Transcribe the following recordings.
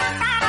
Kau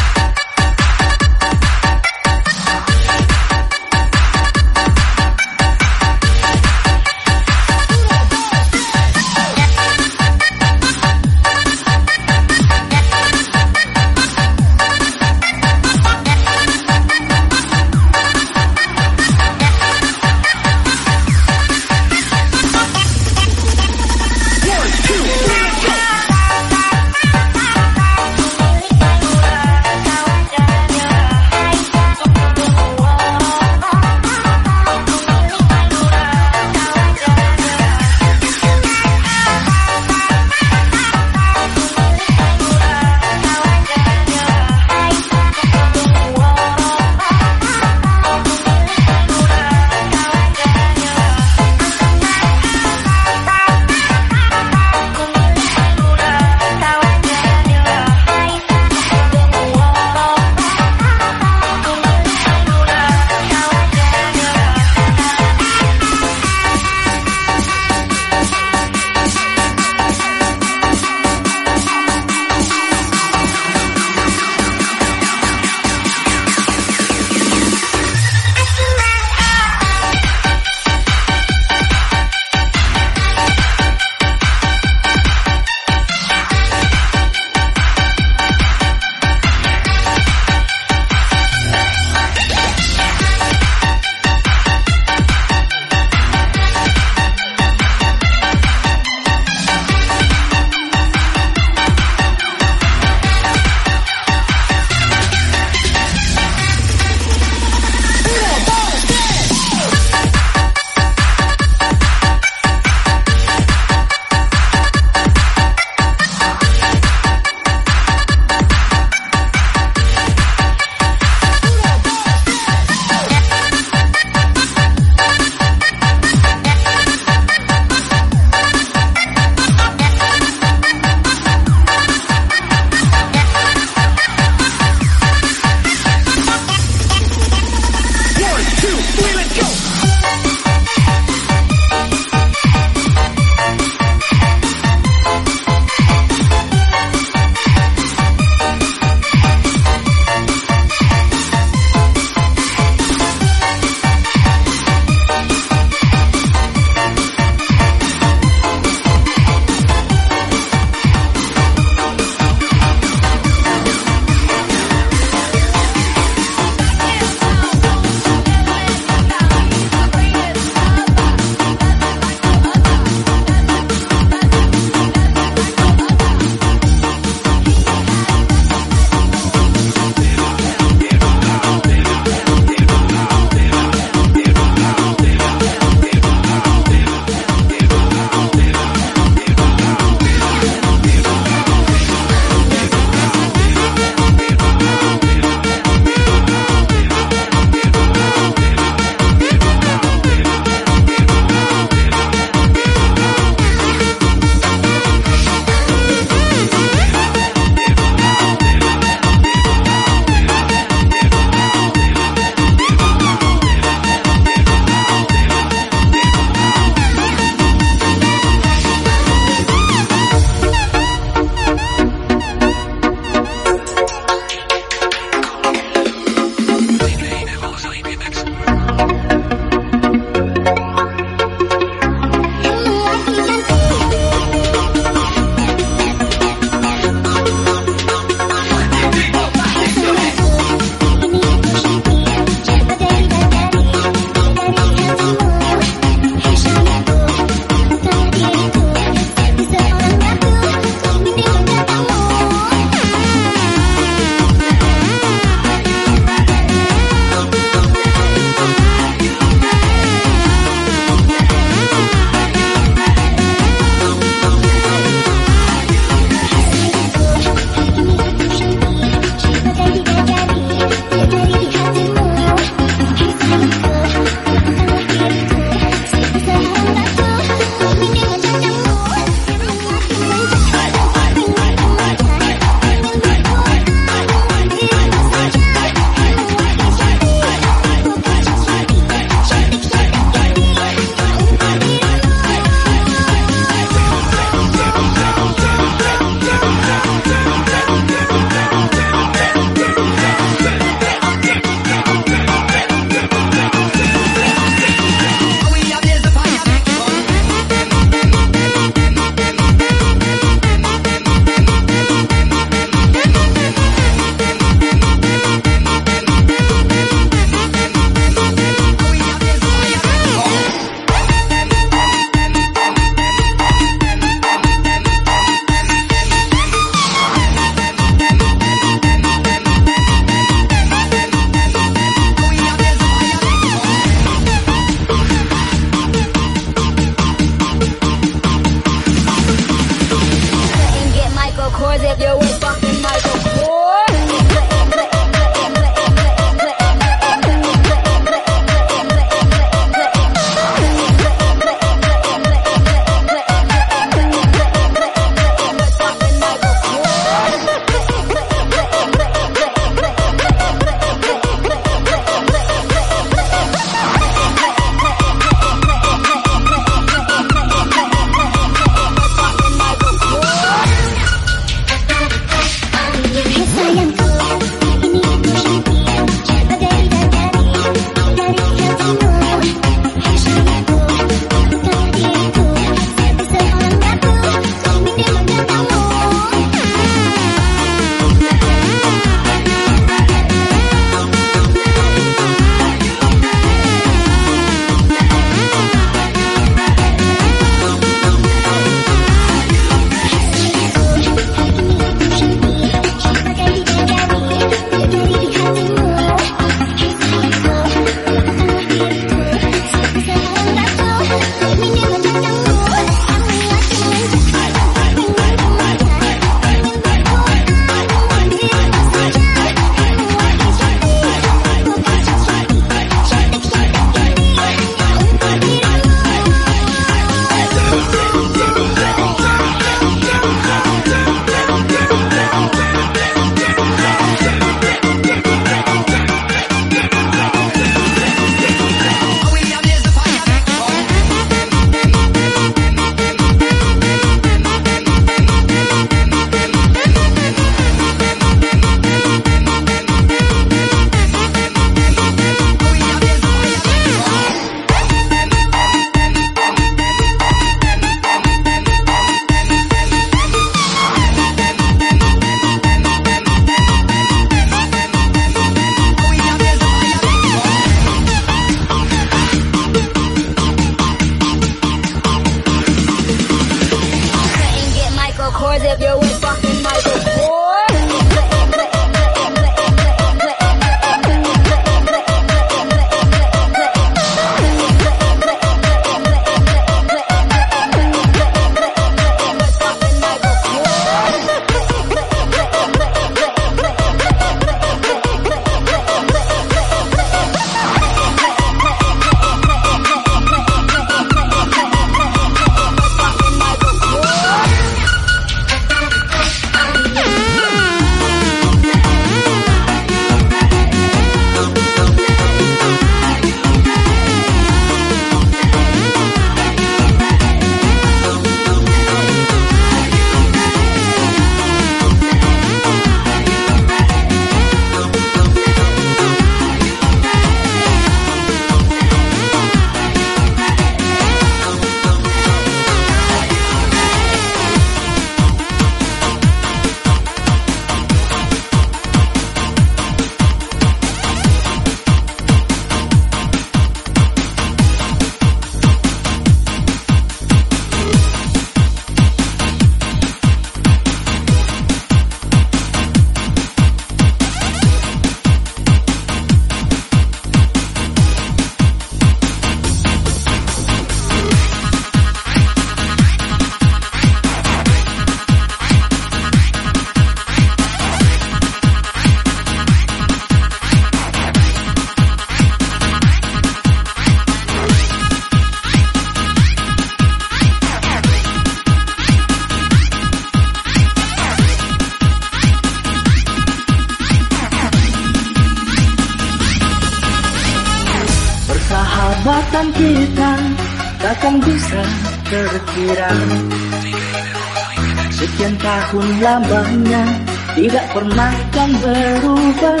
akan berubah.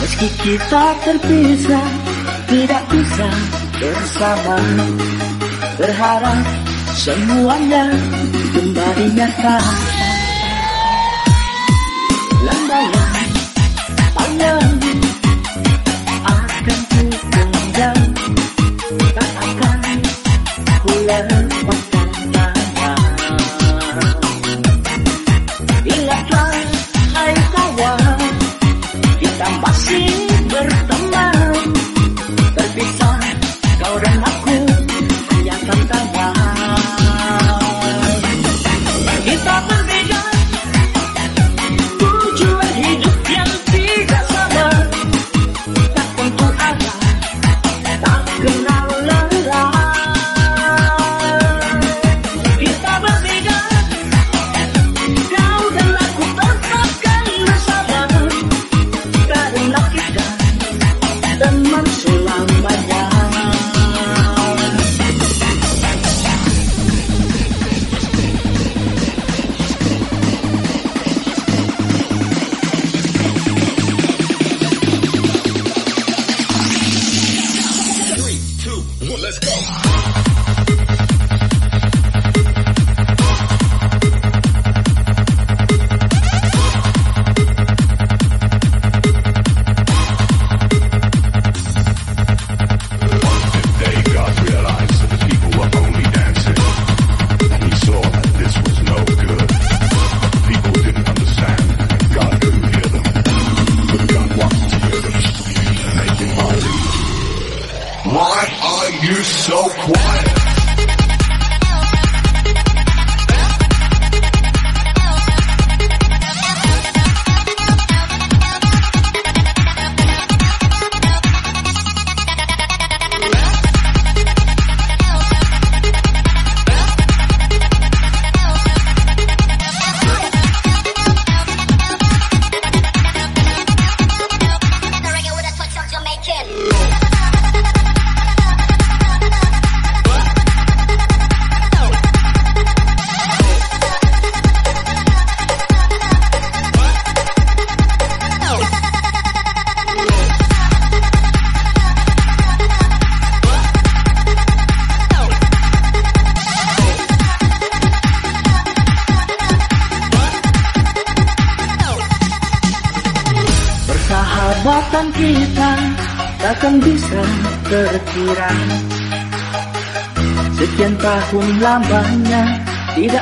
Meski kita terpisah Tidak bisa bersama. Berharap semuanya kembali nyata.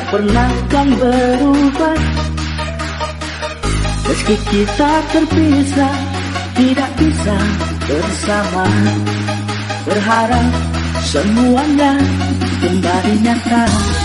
pernah kan berubah. Meski kita terpisah Tidak bisa bersama. Berharap semuanya kembali nyata.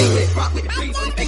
rock with it, rock with it.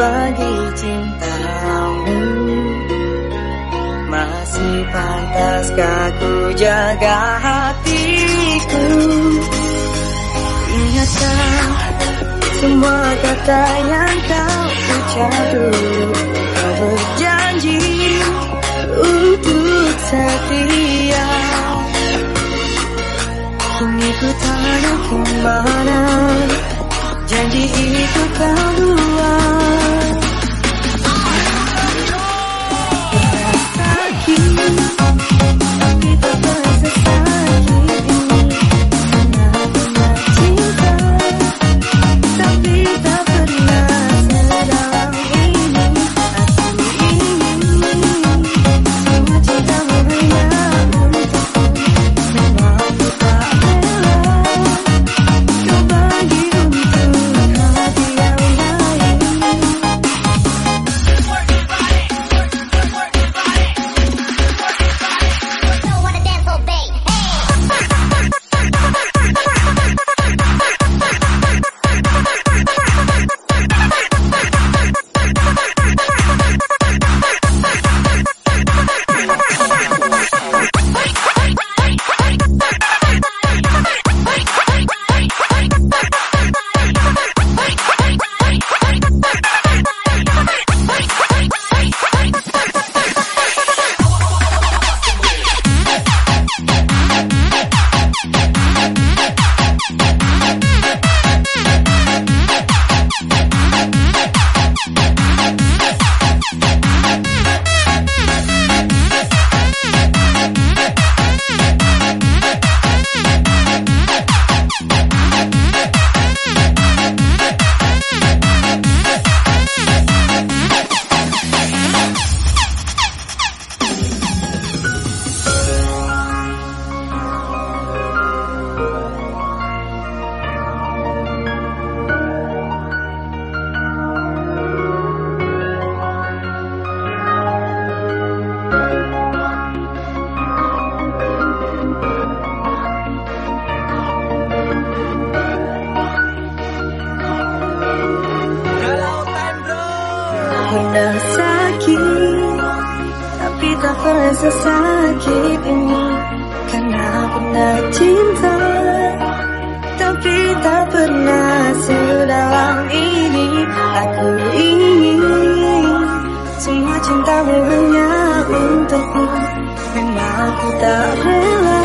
Bagi cintamu Masih pantaskah ku jaga hatiku? Ingatkan semua kata yang kau ucap dulu Kau berjanji untuk setia. Kini ku tanya ke mana Janji itu kau buat pernah sakit Tapi tak pernah sesakit ini. Karena pernah cinta Tapi tak pernah sedalam ini. Aku ingin Semua cintamu hanya untukku Memang aku tak rela